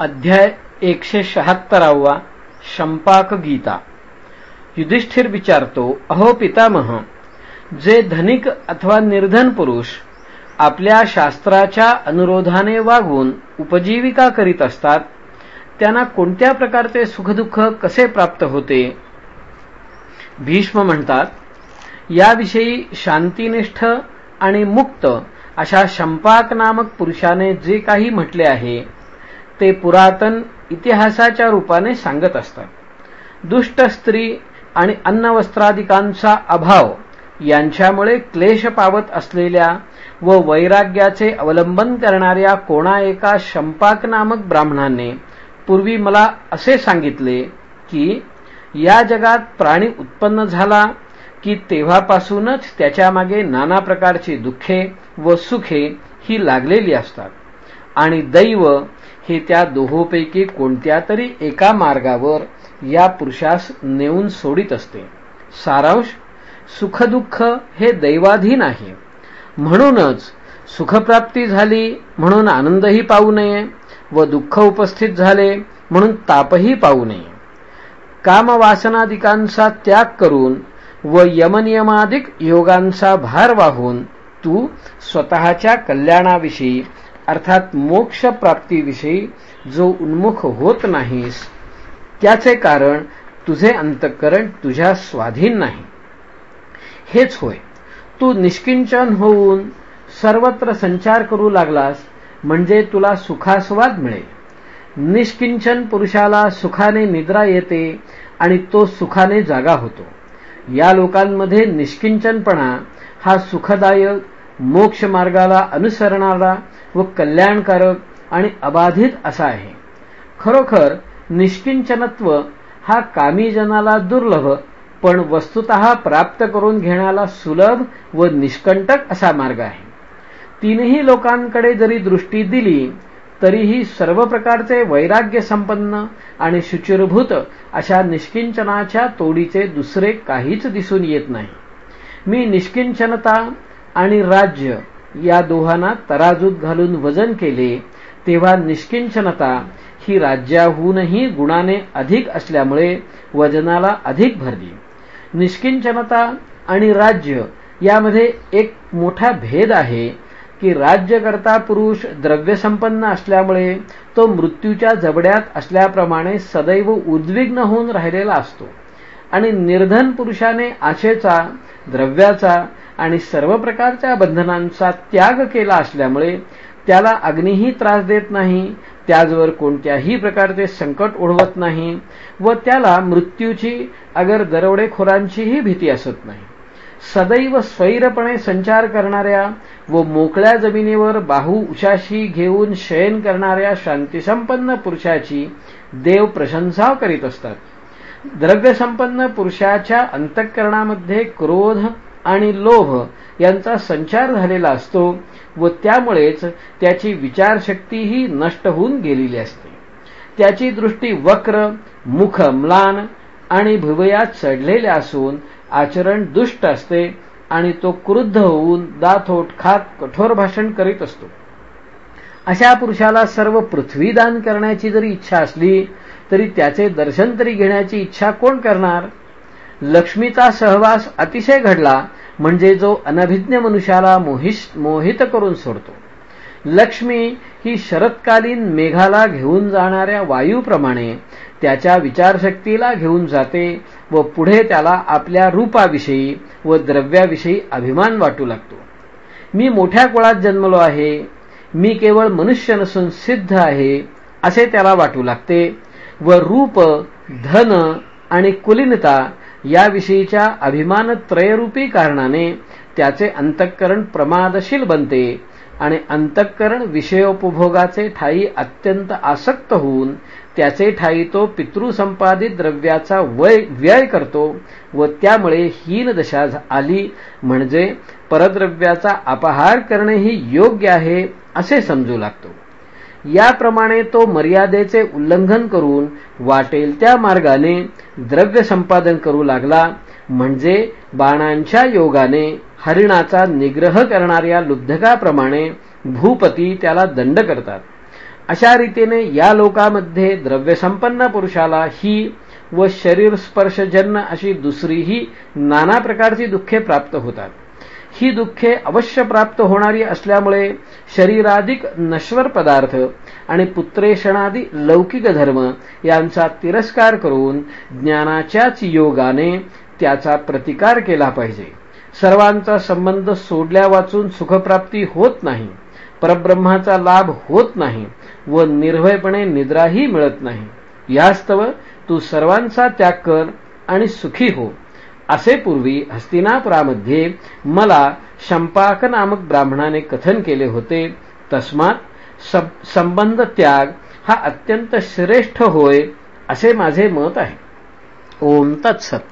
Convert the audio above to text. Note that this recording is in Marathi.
अध्याय एकशे शहात्तरावा शंपाक गीता. युधिष्ठिर विचारतो अहो पितामह जे धनिक अथवा निर्धन पुरुष आपल्या शास्त्राच्या अनुरोधाने वागून उपजीविका करीत असतात त्यांना कोणत्या प्रकारचे सुखदुःख कसे प्राप्त होते? भीष्म म्हणतात याविषयी शांतिनिष्ठ आणि मुक्त अशा शंपाक नामक पुरुषाने जे काही म्हटले आहे ते पुरातन इतिहासाच्या रूपाने सांगत असतात. दुष्ट स्त्री आणि अन्नवस्त्रादिकांचा अभाव यांच्यामुळे क्लेश पावत असलेल्या व वैराग्याचे अवलंबन करणाऱ्या कोणा एका शंपाक नामक ब्राह्मणाने पूर्वी मला असे सांगितले की या जगात प्राणी उत्पन्न झाला की तेव्हापासूनच त्याच्यामागे नाना प्रकारची दुःखे व सुखे ही लागलेली असतात. आणि दैव हे त्या दोहोपैकी कोणत्या तरी एका मार्गावर या पुरुषास नेऊन सोडित असते. सारांश सुखदुःख हे दैवाधीन आहे. म्हणूनच सुखप्राप्ती झाली म्हणून आनंदही पाहू नये व दुःख उपस्थित झाले म्हणून तापही पाहू नये. कामवासनादिकांचा त्याग करून व यमनियमादिक योगांचा भार वाहून तू स्वतःच्या कल्याणाविषयी अर्थात मोक्ष प्राप्तीविषयी जो उन्मुख होत नाहीस त्याचे कारण तुझे अंतःकरण तुझ्या स्वाधीन नाही. हेच होय. तू निष्किंचन होऊन सर्वत्र संचार करू लागलास म्हणजे तुला सुखास्वाद मिळेल. निष्किंचन पुरुषाला सुखाने निद्रा येते आणि तो सुखाने जागा होतो. या लोकांमध्ये निष्किंचनपणा हा सुखदायक मोक्ष मार्गाला अनुसरणारा व कल्याणकारक आणि अबाधित असा आहे. खरोखर निष्किंचनत्व हा कामीजनाला दुर्लभ पण वस्तुत प्राप्त करून घेण्याला सुलभ व निष्कंटक असा मार्ग आहे. तीनही लोकांकडे जरी दृष्टी दिली तरीही सर्व प्रकारचे वैराग्य संपन्न आणि शुचिरभूत अशा निष्किंचनाच्या तोडीचे दुसरे काहीच दिसून येत नाही. मी निष्किंचनता आणि राज्य या दोहांना तराजूत घालून वजन केले तेव्हा निष्किंचनता ही राज्याहूनही गुणाने अधिक असल्यामुळे वजनाला अधिक भरली. निष्किंचनता आणि राज्य यामध्ये एक मोठा भेद आहे की राज्यकर्ता पुरुष द्रव्यसंपन्न असल्यामुळे तो मृत्यूच्या जबड्यात असल्याप्रमाणे सदैव उद्विग्न होऊन राहिलेला असतो. आणि निर्धन पुरुषाने आशेचा द्रव्याचा आणि सर्व प्रकारच्या बंधनांचा त्याग केला असल्यामुळे त्याला अग्निही त्रास देत नाही त्याचवर कोणत्याही प्रकारचे संकट ओढवत नाही व त्याला मृत्यूची अगर दरोडेखोरांचीही भीती असत नाही. सदैव स्वैरपणे संचार करणाऱ्या व मोकळ्या जमिनीवर बाहू उशाशी घेऊन शयन करणाऱ्या शांतीसंपन्न पुरुषाची देव प्रशंसा करीत असतात. द्रव्यसंपन्न पुरुषाच्या अंतःकरणामध्ये क्रोध आणि लोभ यांचा संचार झालेला असतो व त्यामुळेच त्याची विचारशक्तीही नष्ट होऊन गेलेली असते. त्याची दृष्टी वक्र मुख म्लान आणि भुवयात चढलेले असून आचरण दुष्ट असते आणि तो क्रुद्ध होऊन दाथोट खात कठोर भाषण करीत असतो. अशा पुरुषाला सर्व पृथ्वीदान करण्याची जरी इच्छा असली तरी त्याचे दर्शन तरी घेण्याची इच्छा कोण करणार? लक्ष्मीचा सहवास अतिशय घडला म्हणजे जो अनभिज्ञ मनुष्याला मोहित करून सोडतो. लक्ष्मी ही शरत्कालीन मेघाला घेऊन जाणाऱ्या वायूप्रमाणे त्याच्या विचारशक्तीला घेऊन जाते व पुढे त्याला आपल्या रूपाविषयी व द्रव्याविषयी अभिमान वाटू लागतो. मी मोठ्या कुळात जन्मलो आहे मी केवळ मनुष्य नसून सिद्ध आहे असे त्याला वाटू लागते व रूप धन आणि कुलीनता याविषयीच्या अभिमान त्रयरूपी कारणाने त्याचे अंतःकरण प्रमादशील बनते आणि अंतःकरण विषयोपभोगाचे ठाई अत्यंत आसक्त होऊन त्याचे ठाई तो पितृसंपादित द्रव्याचा व्यय करतो व त्यामुळे हीन दशा आली म्हणजे परद्रव्याचा अपहार करणे ही योग्य आहे असे समजू लागतो. याप्रमाणे तो मर्यादेचे उल्लंघन करून वाटेल त्या मार्गाने द्रव्य संपादन करू लागला. म्हणजे बाणांच्या योगाने हरिणाचा निग्रह करणाऱ्या लुब्धकाप्रमाणे भूपती त्याला दंड करतात. अशा रीतीने या लोकामध्ये द्रव्यसंपन्न पुरुषाला ही व शरीर स्पर्शजन्य अशी दुसरीही नाना प्रकारची दुःखे प्राप्त होतात. ही दुःखे अवश्य प्राप्त होणारी असल्यामुळे शरीराधिक नश्वर पदार्थ आणि पुत्रेषणादी लौकिक धर्म यांचा तिरस्कार करून ज्ञानाच्याच योगाने त्याचा प्रतिकार केला पाहिजे. सर्वांचा संबंध सोडल्या वाचून सुखप्राप्ती होत नाही परब्रह्माचा लाभ होत नाही व निर्भयपणे निद्राही मिळत नाही. यास्तव तू सर्वांचा त्याग कर आणि सुखी हो. असे पूर्वी हस्तिनापुरामध्ये मला शंपाक नामक ब्राह्मणाने कथन केले होते. तस्मात संबंध त्याग हा अत्यंत श्रेष्ठ होय असे माझे मत आहे. ओम तत्सत.